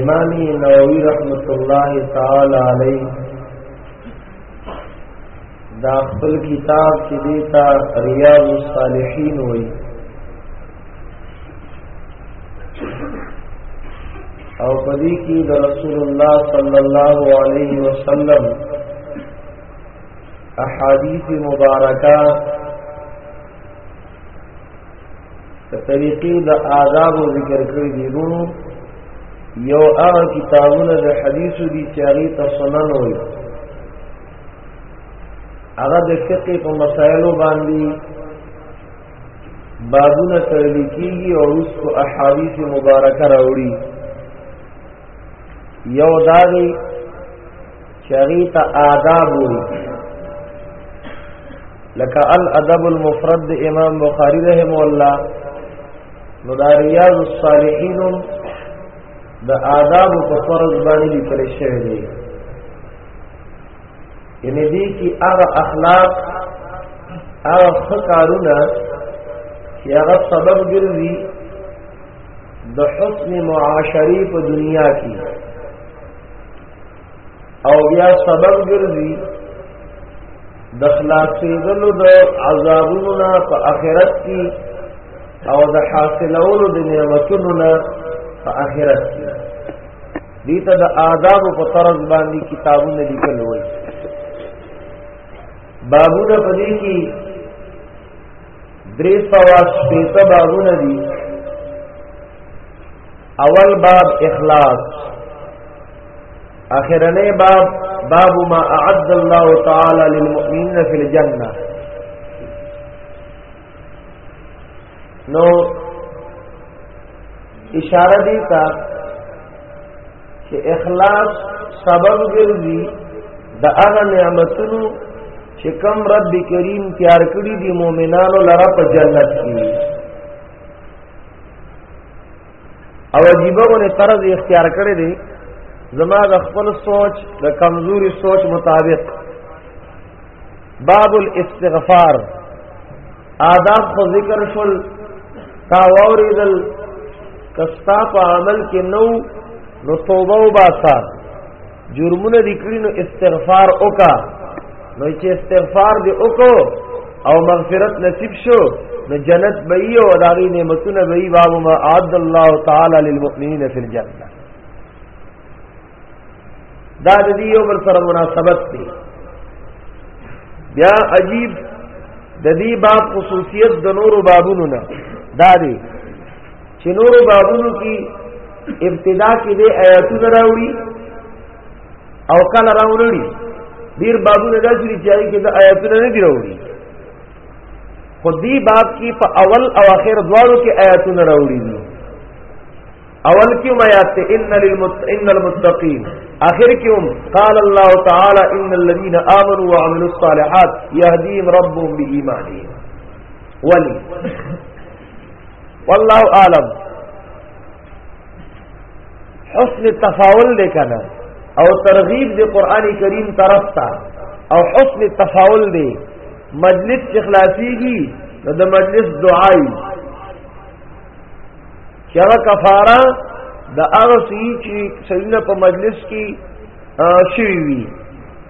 امام نووي رحمت الله تعالی علی دا خپل کتاب چې دیتا ریاض الصالحین وایي او پدې کې د رسول الله صلی الله علیه وسلم احادیث مبارکه په طریقې د آداب او ذکر کړی دی ورونو یو هغه کتابونه د حدیثو دي چې هغه ته سنن وي هغه د فقه په مسایلو باندې بابونه تړل کیږي او اوس کو احادیث مبارکه راوړي یو داوی چری ته آداب وي لکه الادب المفرد د امام بخاری رحم الله نو دا ریاض الصالحین د آداب په فرض باندې لیکل شوی دی یعنی دی کی هغه اخلاق هغه کارونه چې هغه سبب ګرځي د حسن معاشري په دنیا کې او بیا سبب ګرځي د خلاصېدلو د عذابونو نه په آخرت کې او د حاصلولو د نعمتونو نه په آخرت کې دې ته د آداب په طرز باندې کتابونه لیکل وایي بابونه پدې کې درې سوا شپېته بابونه دي اول باب اخلاص اخرنه باب باب ما اعد الله تعالی للمؤمنین فی الجنه نو اشاره دی تا چې اخلاص سبب ګرځي د هغه نعمتونو چې کوم رب کریم تیار کړی دی مؤمنانو لره په جنت کې او عجیبونه طرز اختیار کړی دی زما د خپل سوچ د کمزوري سوچ مطابق باب الاستغفار آداب خو ذکر شول تا وریدل کستا په عمل کې نو نو توبه وباسه جرمونه دي کړی نو استغفار وکا نو چې استغفار دی وکاو او مغفرت نصیب شو نو جنت به یو او داغي نعمتونه به یو باب ما عبد الله تعالی للمؤمنین فی الجنه دا د دې یو بل سره مناسبت دی بیا عجیب د دې باب خصوصیت د نورو بابونو نه دا دی چې نورو بابونو کې ابتدا کې د آیاتونه راوړي او کله راوړي ډیر بابونه داسې دي چې کې د آیاتونه نه دی راوړي خو دې باب کې په اول او اخر دواړو کې آیاتونه راوړي دي اول کې ما یاته ان للمت ان المتقین اخر کې هم قال الله تعالی ان الذين امنوا وعملوا الصالحات يهديهم ربهم بايمانهم ولي والله اعلم حسن تفاول دې کنه او ترغیب دې قران کریم طرف ته او حسن تفاول دې مجلس چې خلاصيږي د مجلس دعای چې هغه کفاره د هغه سړي چې سړي په مجلس کې شوی وي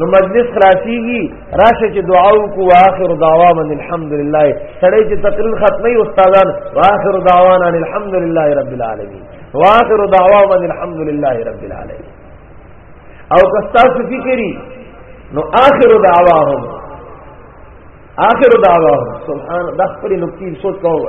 نو مجلس خلاصيږي راشه چې دعا وکړو واخر دعوانا الحمدلله سړی چې تقریر ختمي استادان واخر دعوانا الحمدلله رب العالمین واخر دعوانا الحمدلله رب العالمین او کستا فکری نو آخر دعواهم آخر دعواهم سبحان د خپل نقطې سوچ کوو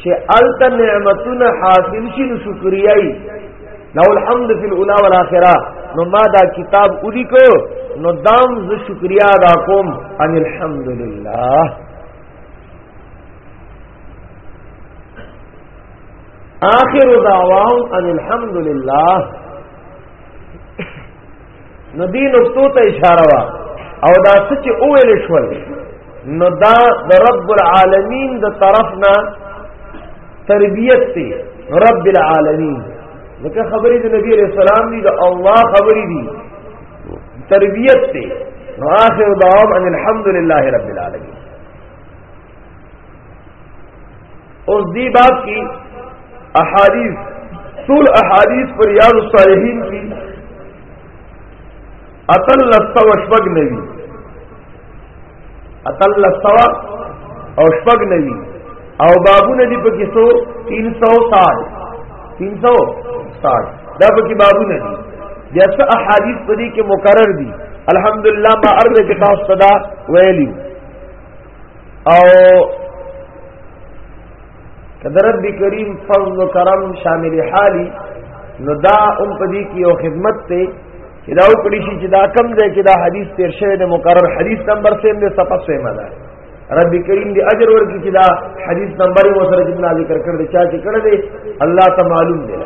چې الته نعمتونه حاصل شي نو شکریای لو الحمد فی الاولى والاخره نو ما دا کتاب ودی کو نو دام ز شکریا ادا کوم ان الحمدلله آخر دعواهم ان الحمدلله نو دې نقطو ته اشاره وا او دا څه چې اوویل شول نو دا د رب العالمین د طرفنا تربیت دی رب العالمین ځکه خبرې د نبی رسول الله دی د الله خبرې دی تربیت دی نو اخر دعوام ان الحمدلله رب العالمین اوس دی باب کی احادیث ټول احادیث پر ریاض الصالحین کی اتل لستا و شپګ نوی اتل لستا او شپګ نوی او بابونه دی په کیسو 360 360 دا په کې بابونه دي بیا څه احادیث په دې کې مکرر دي الحمدلله ما ارزه کې تاسو صدا ویلی او کدر رب کریم فضل و کرم شامل حالی نو دا ام پدی کی او خدمت ته چې دا وکړي شي چې دا کم ځای کې دا حدیث تیر شوی د مقرر حدیث نمبر 3 د صفه سیمه ده رب کریم دی اجر ورکی چې دا حدیث نمبر مو سره جبنا ذکر کړ دې چا چې کړ دې الله ته معلوم دی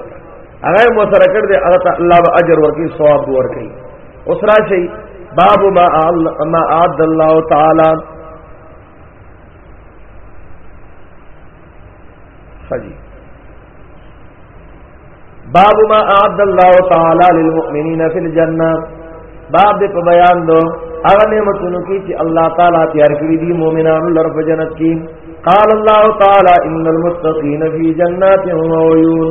هغه مو سره کړ دې الله تعالی اجر ورکی ثواب ورکی اوس راشي باب ما ما عد الله تعالی خجی باب ما عد الله تعالی للمؤمنین فی الجنه باب دې په بیان دو هغه نعمتونو کې چې الله تعالی تیار کړی دي مؤمنانو لپاره په جنت کې قال الله تعالی ان المتقین فی جنات و عیون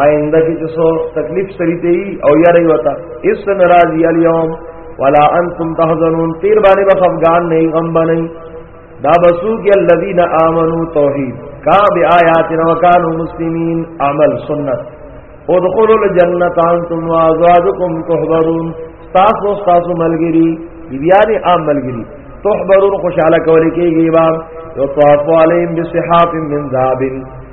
آئنده کې څو تکلیف سری دی او یا رہی وتا اس ناراضی الیوم ولا انتم تحزنون تیر باندې به خفغان نه غم باندې دا بسو کې الذين امنوا توحید کا بیااتنا وکانو مسلمین عمل سنت ادخلوا الجنه انتم وازواجكم تحبرون تاسو تاسو ملګری بیا دې عام ملګری تحبرون خوشاله کولې کېږي با یو طواف علیهم بصحاف من ذهب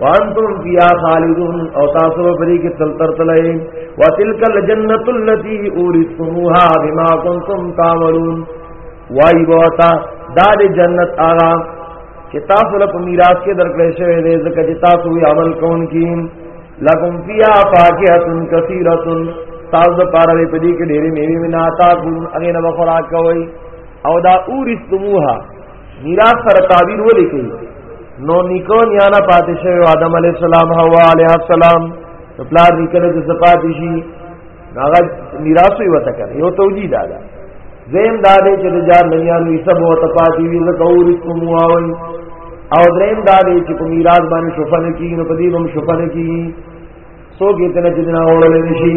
وانتم فيها خالدون او تاسو په دې کې تل تر تلای وتلک الجنۃ التي اورثتموها بما كنتم تعملون وای بوتا دا دې جنت آغا چې تاسو له میراث کې درکړې شوی دې ځکه چې تاسو یې عمل کون کی لکم فيها فاکهه کثیره تاسو پاره په دې کې ډېری میوه نه تا ګون هغه نه خوراک کوي او دا اورثتموها میراث سره تعبیر ولې کوي نو نیکو نیانا پاتې شوی آدم علی السلام حوا علی السلام پلار نیکره د صفات شي هغه میراث وي وته کړ یو توجی دا ده زم دا دې چې د جار نیانو یې سب وته پاتې وي زکه ورثم واوي او دریم دا دې چې په میراث باندې شفن کی نو په دې هم شفن کی سو کې تنه چې نه اورل نشي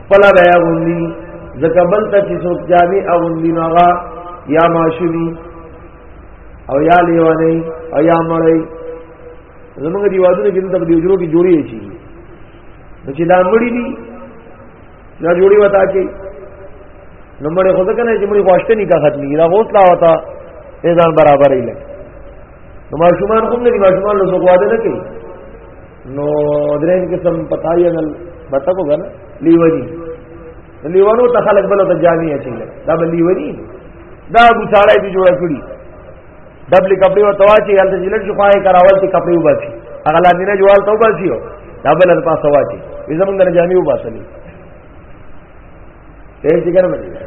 خپل بیا غوندي ځکه بل ته چې څوک جامع اغوندي نو هغه یا ماشومي او یا لیوانی او یا مړی زمونږ دی وادونه کې دغه دیجرو کې جوړی شي نو چې دا مړی دي دا جوړی وتا کې نو مړی خو ځکه نه چې مړی خواشته نه کا ختمي دا غوت لا وتا ایزان برابرې لګي نو ماشومان کوم نه دي ماشومان له زغواده نه کوي نو درېم قسم پتاین بټه کو غن لیونی لیونو ته خلک بل ته جامع اچي دا بل لیونی دا ابو ساړای دی جوړ کړی دبل کپڑے او تواچی یل ته جلټ شوای کراول تی کپڑے وباسي هغه لا دینه جوال ته وباسي دا بل ته پاسه واچي زمونږ نه جامع وباسلی ته څنګه نه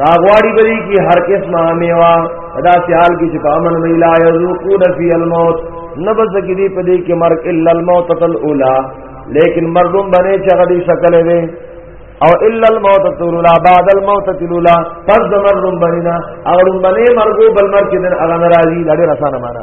دا غواړي بری کی هر قسمه میوا دا سیال کی چې پامن ویلا یذوقون فی الموت نبذ کی دی پدې کې مرګ الا الموت الاولى لیکن مردم بنے چغدی شکل وی او الا الموت الاولى بعد الموت الاولى پس مردم بنینا اگر بنے مرګو بل مرګ دن اغه ناراضی لړې رسانه معنا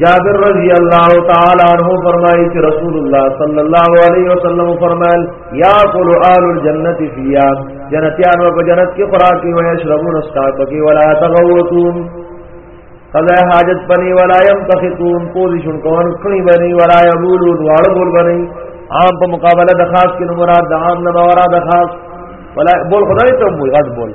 جابر رضی اللہ تعالی عنہ فرمائی کہ رسول اللہ صلی اللہ علیہ وسلم فرمائل یا قل آل الجنت فیا جنتیان و جنت کی خوراکی و یشربون اسکاککی ولا تغوتون قضاء حاجت بنی ولا يمتخطون پوزیشن کون کلی بنی ولا یبولون واربول بنی عام په مقابله د خاص کې مراد د عام نه مراد خاص ولا بول خدای ته موږ غد بول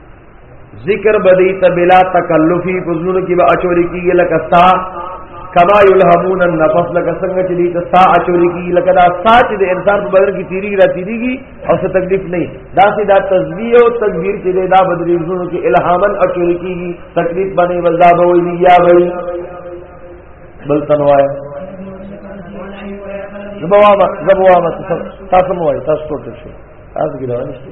ذکر بدی ته بلا تکلفی پزلون کی با اچوری کی لکه سا کما یلهمون النفس لکه څنګه چې دې ته سا اچوری کی لکه دا سا چې د انسان په بدن کې تیری را تیریږي او څه تکلیف نه دا سي دا تسبیح او تکبیر چې دا بدري زونو کې الهامن اچوری کیږي تکلیف باندې وزا به وي یا وي بل تنوای زبوا ما زبوا ما تاسو مو وای تاسو ټول شي تاسو ګرانه شي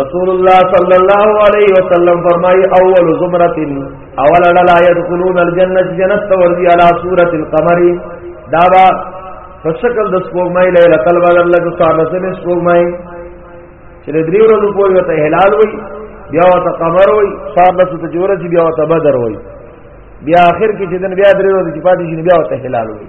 رسول الله صلی الله علیه وسلم فرمای اول زمرۃ اول لا يدخلون الجنه جنت ورزی علی سورۃ القمر دا با فشکل د سپوږمۍ لیله تل بدل لګ ساده سره سپوږمۍ چې درې ورځې پورې ته هلال وای بیا ته قمر وای ساده ته جوړه چې بیا ته بدر وای بیا اخر کې چې دن بیا درې ورځې پاتې شي بیا ته هلال وای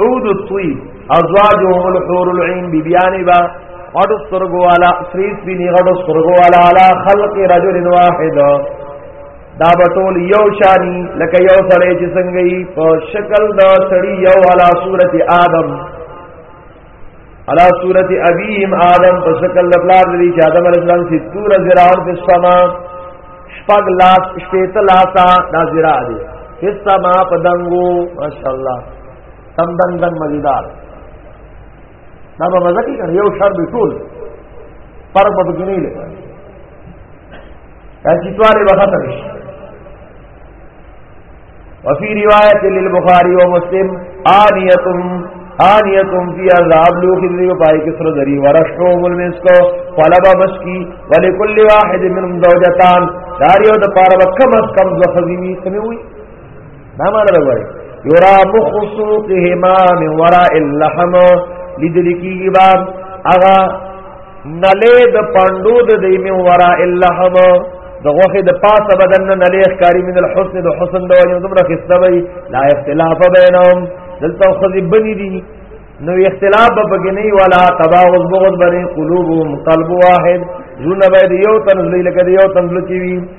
عود الطيب ازواجهم الحور العين بيبيان با غټو سترګو والا سریس بینی غټو سترګو والا علا خلق رجل واحد دا بټول یو شانی لکه یو سړی چې څنګه په شکل دا سړی یو علا صورت آدم علا صورت ابیم آدم په شکل د پلار دی چې آدم علیه السلام سي تور زراعت په سما شپږ لاس شپېته لاسا دا زراع دی په سما په دنګو ماشاءالله تم دنګ دنګ مزیدار دا به مزه کې یو شر به ټول پر په بګنی لګ دا چې تواره به ختم شي وفي روایت للبخاری و مسلم آنیتم آنیتم فی عذاب لوخ ذی پای کې سره ذری ورشو مل مسکو طلب مسکی ولکل واحد من زوجتان داریو د پاره وکم اس کم زخزیمی سمې وي دا معنی دا وایي یرا مخصوقهما من وراء اللحم لذلکی باب اغا نلې د پاندو د دې من ورا الا هم د غوخه د پاسه بدن نه نلې ښکاری من الحسن د حسن د وجه زمره خسته وي لا اختلاف بینهم دلته خو بنی دي نو اختلاف به بګنی ولا تباغض بغض بری قلوبهم قلب واحد زونه به یو تنزلی لکه یو تنزل چی وی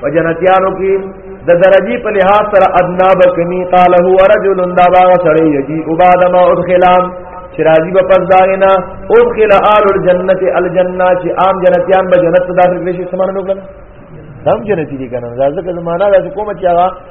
په جنتیانو کې د درجی په لحاظ سره ادنا بکنی قال هو رجل دا باغ سړی یجی او بعد ما ادخلام چې راضی به پس داغینا ادخل آل الجنت الجنه چې عام جنتیان به جنت داخل شي سمانه نو کړه دم جنتی دي کنه ځکه زمانہ د کومه چې هغه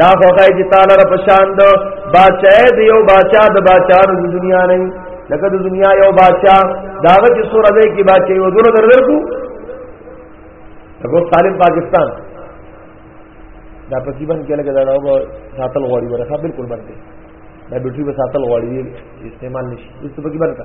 دا خو غای چې تعالی رب شان دو بادشاہ دی یو بادشاہ د بادشاہ د دنیا نه لکه د دنیا یو بادشاہ دا چې سور دی کی بادشاہ یو دونه در ورکو هغه طالب پاکستان دا پکی بن کې لګا دا نو ساتل غوړي ورخه بالکل باندې دا بیٹری به ساتل غوړي استعمال نشي اس پکی بن کا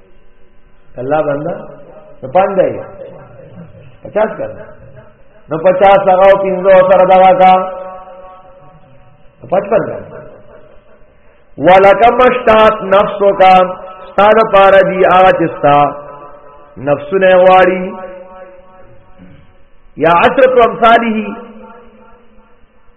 الله بندا نو پاندې 50 کړه نو 50 هغه پینځو سره دا کا 55 کړه ولکم اشتات نفسو کا ستاد پار دی آغا چستا نفسونه غواړي یا عشرت امثاله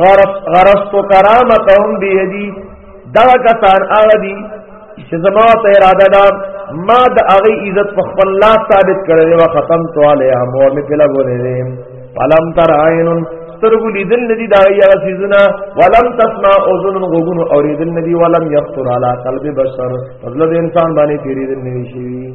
غرف غرفت کرامتهم بيدي دا کسان هغه دي چې زما ته اراده ده ما د هغه عزت په خپل لاس ثابت کړی او ختم تو علیه مو می په لګولې فلم تر عین سترګو لیدل ندی دا یا سیزنا ولم تسمع اذن غوګونو اوریدل ندی ولم یخطر علی قلب بشر فضل د انسان باندې تیریدل ندی شي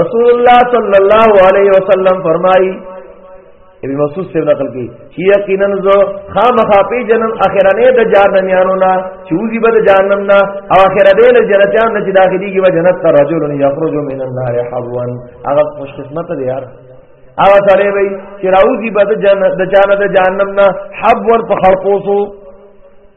رسول الله صلی الله علیه وسلم فرمایي ابن مسعود سے نقل کی چې یقینا زو خامخا پی جنم اخرنه د جهنميانو نه چوزي به د جهنم نه او اخره دې له جنتيان نه چې داخلي کې و جنت ته رجل یخرج من النار حبوا هغه خوش قسمت دی یار هغه سره وي چې راوځي به د جنت د جهنم نه حبوا په خلقوسو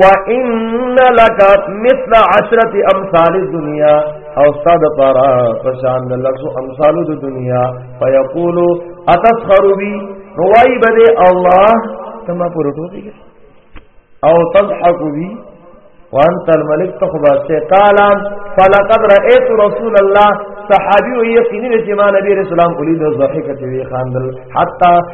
وان لك مثل عشره امثال الدنيا او استاد پارا پشان لفظ امثال د دنیا فیقول اتسخر بي روای بده الله تما پر ټوکی او تضحك بي وانت الملك تخبا سے قال فلقد رايت رسول الله صحابي ويقين چې ما نبی رسول الله ولید ضحکت وی خاندل حتا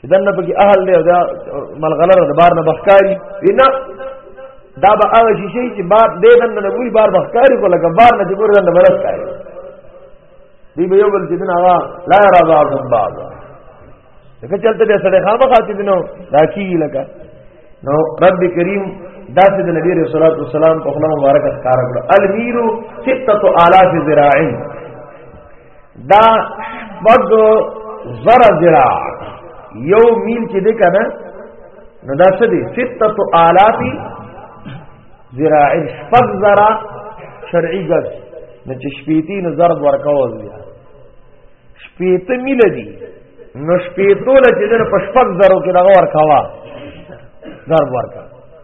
چې دنه پکې اهل دی او دا ملغلر د بار نه بخکاری نه دا به هغه شي چې بار دې دنه نه وی بار بخکاری کو لکه بار نه چې ګور دنه برس کاری دی به یو بل چې دین هغه لا را بعضهم بعض لکه چلته به سره خامہ خاطی دینو دا کی لکه نو رب کریم دا چې د نبی رسول الله صلی الله علیه وسلم په خپل مبارک ښکارا کړ المیرو 6000 ذراعین دا شپږ زره ذراع یو میل چې دی کنه نو دا څه دی ستت آلافی ذراع شپږ زره شرعي ګز نو چې شپېتی نو ضرب ورکاو بیا شپېته میل دی نو شپېتو لته د پښپک زرو کې دغه ورکاوه ضرب ورکاوه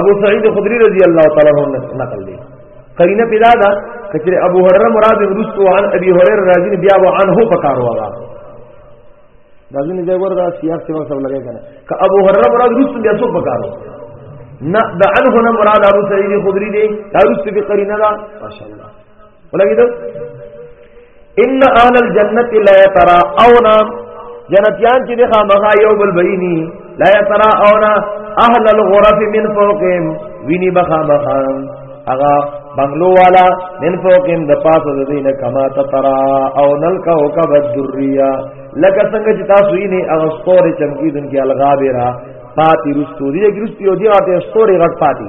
ابو سعید خدری رضی الله تعالی عنہ نقل دی قرینه پیدا ده کچره ابو هرره مراد رسو عن ابي هريره راضي بیا و عنه پکار واغا دا ځینې ځای وردا سیاق څه وخت لګی کنه ک ابو هرره مراد رسو بیا څو پکار نه د عنه نه مراد ابو سعید خدری دی دا رسو به قرینه ده ماشاءالله ولګیدل ان اهل الجنه لا ترى او نام جنتیان چې د خامخا یو بل بینی لا ترى او نا اهل الغرف من فوقهم ویني بخامخا اغا بنگلو والا من فوقهم د پاسه د دینه کما ترى او نل کوكب الدريه لکه څنګه چې تاسو یې نه اغا ستوري چمکیدونکي الغابره پاتی رستو دی ګرستي او دی غټه ستوري غټ پاتی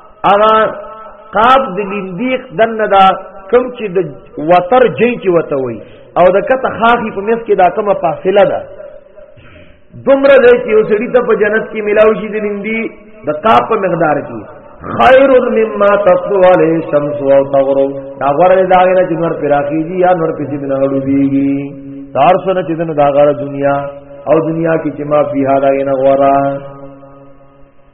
اغا قاب د لیندیق دنه دا کم چې د وتر جې کې وته وي او د کته خاخي په مس کې دا کومه فاصله ده دومره دی چې یو سړی ته په جنت کې ملاوي شي د لیندی د قاب په مقدار کې خیر مما تطلع علیه الشمس او تغرو دا غره دا غره چې نور پراخي دي یا نور پېږي نه غړوبيږي تار سره چې دنه دا غره دنیا او دنیا کې چې ما فيها دا غره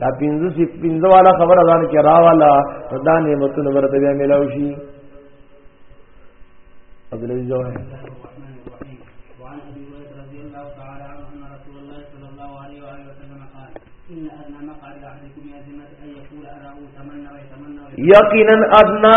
دا پینځه سی پینځه والا خبره ځان کې راواله دا نعمتونه ورته بیا ملاو شي عبد العزيز جوهر یقینا ادنا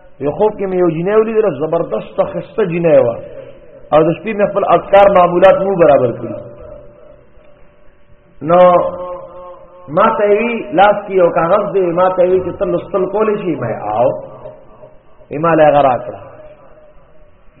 یو خوب کې مې یو جنې ولیدل زبردست خسته جنې و او د شپې مې خپل اذکار معمولات مو برابر کړی نو ما ته وی لاس کې یو کاغذ دی ما ته وی چې تل لستل کولې شي مې آو ایماله غرا کړ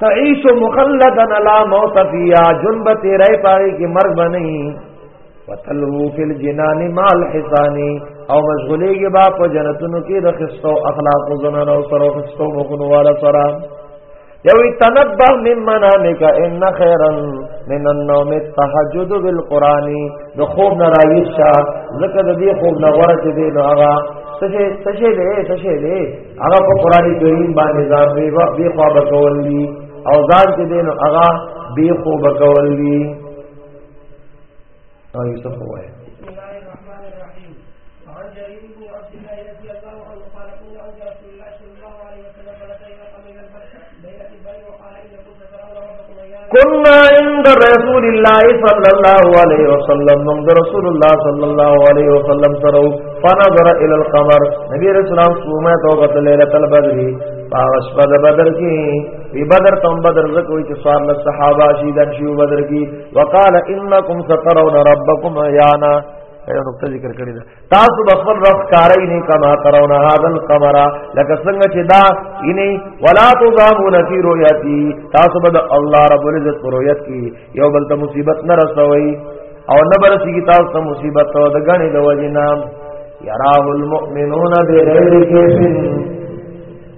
تعيش مخلدا لا موت فيها جنب تیرای پای کی مرګ بنئی وتلو فی الجنان مال حسانی او مشغولیږي با په جنتونو کې د خستو اخلاق او زنان او سره خستو مخونو والا سره یوی تنبه من منامک ان خیرا من النوم التهجد بالقران د خوب نه راویښ شه زکه د دې خوب نه ورته دی نو هغه څه څه دی څه دی هغه په قران کریم باندې ځان بي بي خو بکول دي او ځان چې دین هغه بي خو بکول دي او یې څه وایي كنا عند رسول الله صلى الله عليه وسلم من رسول الله صلى الله عليه وسلم سره فنظر الى القمر نبی رسول الله سومه توبت ليله البدر پاوش په بدر کې په بدر تم بدر زکو چې سوار له صحابه شي د شیو بدر کې وقال انکم سترون ربکم یانا ایو نقطه ذکر کړی تاسو بخبر رب کاری نه کما ترون هذا القمر لکه څنګه چې دا یني ولا تزامون فی رؤیتی تاسو بد الله رب العزت رؤیت کی یو بل ته مصیبت نه رسوي او نه برسی کی تاسو ته مصیبت او د غنی د وجنا یراه المؤمنون بغیر کیفن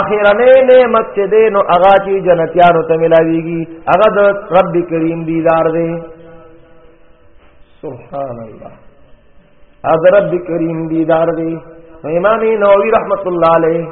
اخیرنې نعمت چې دی نو هغه چې جنتیانو ته ملاويږي هغه د رب کریم دیدار دی سبحان الله هغه رب کریم دیدار دی امام نووي رحمت الله علیه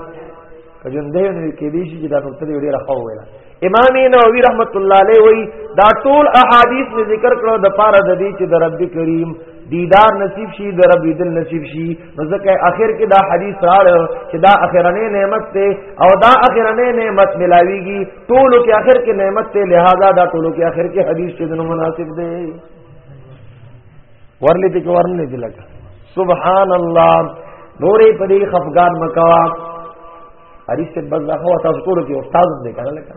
کجن دی نو کې دي چې دا نقطه ډیره راخو ویلا امام نووي رحمت الله علیه وی دا ټول احادیث می ذکر کړو د پاره د دې چې د رب کریم دیدار نصیب شي د رب دل نصیب شي نو ځکه اخر کې دا حدیث راړو چې دا اخرنې نعمت ته او دا اخرنې نعمت ملاويږي ټولو کې اخر کې نعمت ته لہذا دا ټولو کې اخر کې حدیث چې دنو مناسب دی ورلې دې ورنلې دې لګا سبحان الله نورې په دې خفقان مکوا حدیث په بزخه او تاسو ټولو کې استاد دې کړه لګا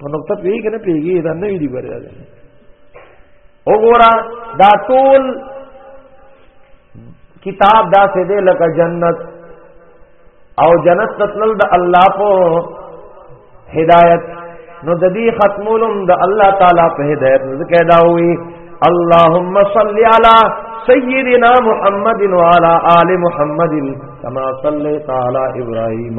په نقطه پیږي نه پیږي دا نه دی ګوریا ده وګورا دا ټول کتاب دا سه دې لکه جنت او جنت تطلل د الله په هدایت نو د دې ختمولم د الله تعالی په هدایت نه کېدا وي اللهم صل على سيدنا محمد وعلى ال محمد كما صليت على ابراهيم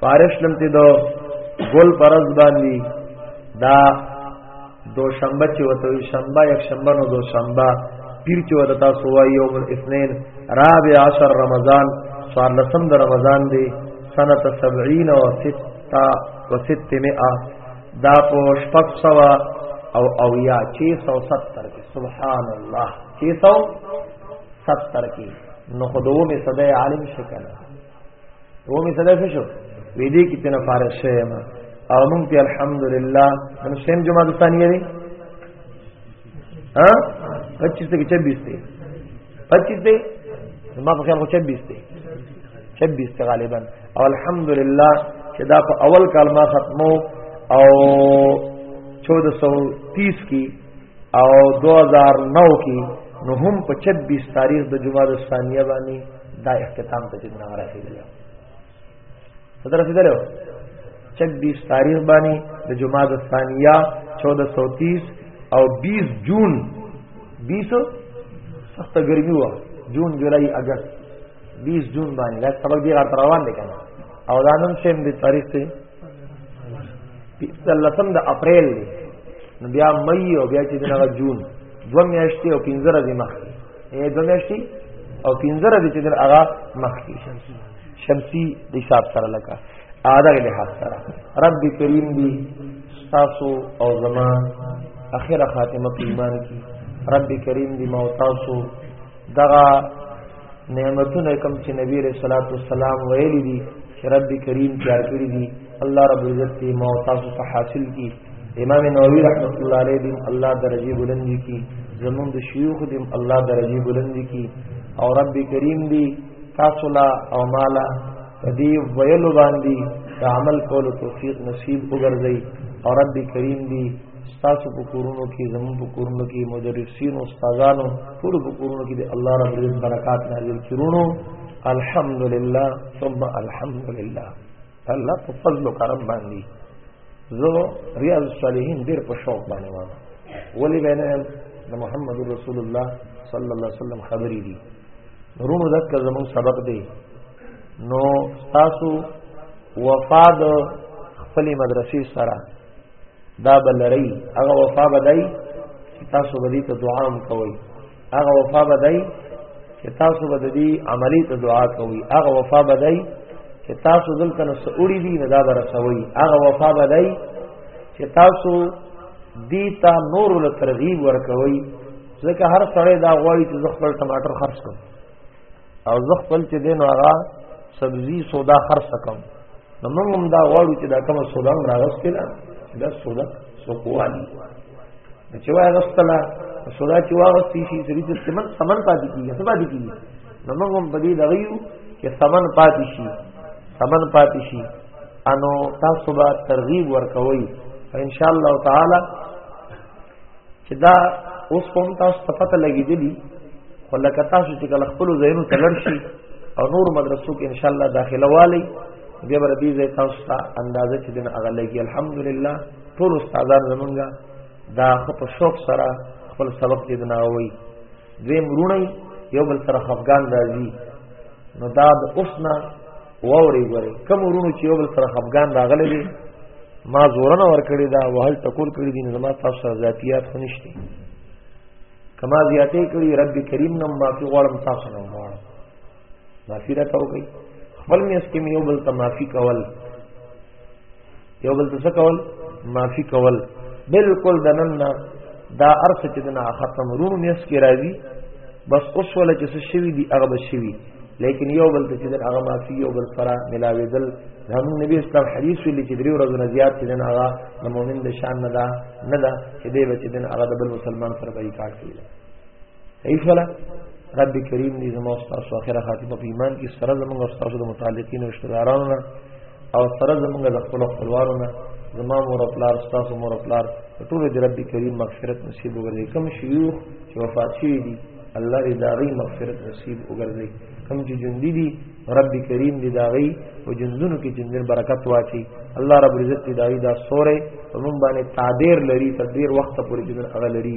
فارش نم تی دو گل پرز باندی دا دو شنبه چې وته شنبه یک شنبه نو دو شنبه پیر چې وته تاسو وای یوم الاثنين رابع عشر رمضان سوار لسم د رمضان دی سنه 70 او 6 و 600 دا په شپږ سوا او او یا 670 کې سبحان الله 670 کې نو خدوو می صدای عالم شکل و می صدا څه شو وې دې کې تنه فارغ شوم او مونږ ته الحمدلله نو سیم جمعه د ثانیه دی ها 25 ته 26 دی 25 دی ما په خیال 26 دی 26 ته غالبا او الحمدلله چې دا په اول کال ما ختمو او 1430 کې او 2009 کې نو هم په 26 تاریخ د جمعه د ثانیه باندې دا اختتام ته جنو رسیدل صدر رسیدل چک 20 تاریخ باندې د جمعه د ثانیه 1430 او 20 جون 20 سخت ګرمي و جون جولای اگست 20 جون باندې دا سبق دی راته روان دي کنه او دا نن سیم دی تاریخ ته لسم د اپریل دی نو بیا مئی او بیا چې دغه جون دوه میاشتې او پنځه ورځې مخکې یې دوه میاشتې او پنځه ورځې چې هغه مخکې شمسی د حساب سره لکه ادا غلي حق سره رب کریم دی تاسو او زما اخره خاتمه په ایمان کې رب کریم دی ما او تاسو دغه نعمتونه کوم چې نبی رسول الله والسلام ویلي دي چې رب کریم تیار کړی دي الله رب عزت دی ما او تاسو ته حاصل کی امام نووي رحمت الله علیه دې الله درجه بلند کی زمون د شيوخ دې الله درجه بلند کی او رب کریم دې تاسو لا او مالا دې ویلو باندې د عمل کولو توفیق نصیب وګرځي او رب کریم دې تاسو په کورونو کې زمون په کورونو کې مدرسین او استادانو ټول په کورونو کې دې الله رب دې برکات نازل کړونو الحمدلله ثم الحمدلله الله په فضل او کرم باندې زه ریاض الصالحین ډیر په شوق باندې وام ولی وینا د محمد رسول الله صلی الله علیه وسلم خبرې دي ورونو دغه زمون سبق دی نو تاسو وفاد خپل مدرسې سره دا بلری هغه وفا بدای تاسو به دې ته دعا هم کوئ هغه وفا بدای چې تاسو به د دې عملی ته دعا کوئ هغه وفا بدای چې تاسو دلته نو سعودي دي نه دا برسوي هغه وفا بدای چې تاسو دې ته نور له ترغیب ورکوي ځکه هر سړی دا غواړي چې زه خپل ټماټر خرڅ کړم او زه خپل چې دین هغه سبزی سودا خرڅ کم نو موږ هم دا غواړو چې دا کومه سودا هم راغستې ده دا سودا سوقوالي چې وای غستله سودا چې واغستې شي سړي ته سمن سمن پاتې کیږي څه پاتې کیږي نو موږ هم په دې دغیو چې سمن پاتې شي سمن پاتې شي انو تاسو به ترغیب ورکوي ان شاء الله تعالی چې دا اوس کوم تاسو ته پته لګېدلی خو لکه تاسو چې کله خپل ځایونو ته لړ شي او نور مدرسو کې ان شاء الله داخله والی بیا به دې ځای تاسو ته اندازه چې دین هغه لګي الحمدلله ټول استادان زمونږه دا خپل شوق سره خپل سبق دې نه وایي دوی مرونه یو بل سره خفقان راځي نو دا د اوسنا ووري ګوري کوم ورونو چې یو بل سره خفګان راغلي دي ما زورنه ور کړی دا وهل ټکول کړی دي زما تاسو سره ذاتيات خنشتي کما زیاتې کړی رب کریم نم معافي غواړم تاسو نه غواړم معافي راته وکړي خپل میس کې یو بل ته معافي کول یو بل څه کول معافي کول بالکل دنن دا ارث چې دنا ختم روم میس کې راځي بس اوس ولا چې څه شوی دی هغه بشوي لیکن یو بل ته چې دن هغه معافي یو بل سره ملاوېدل هم نبی اسلام حدیث ویل چې دریو ورځې نه زیات چې دن هغه د مؤمن د شان نه ده نه ده چې دی به چې دن هغه د بل مسلمان سره بایکاټ کوي صحیح شولا رب کریم دې زموږ تاسو اخره خاتمه په ایمان کې سره زموږ تاسو د متعلقین او رشتہ دارانو نه او سره زموږ د خپل خپلوانو نه زما مور او پلار تاسو مور او پلار ټول دې رب کریم مغفرت نصیب وګرځي کوم شيوخ چې وفات شوي دي الله دې داغي مغفرت نصیب وګرځي کوم چې ژوند دي رب کریم دې داغي او جندونو کې جندر برکت واچي الله رب عزت دې داغي دا سورې په مونږ باندې تعبیر لري تدبیر وخت پورې جندر اغلري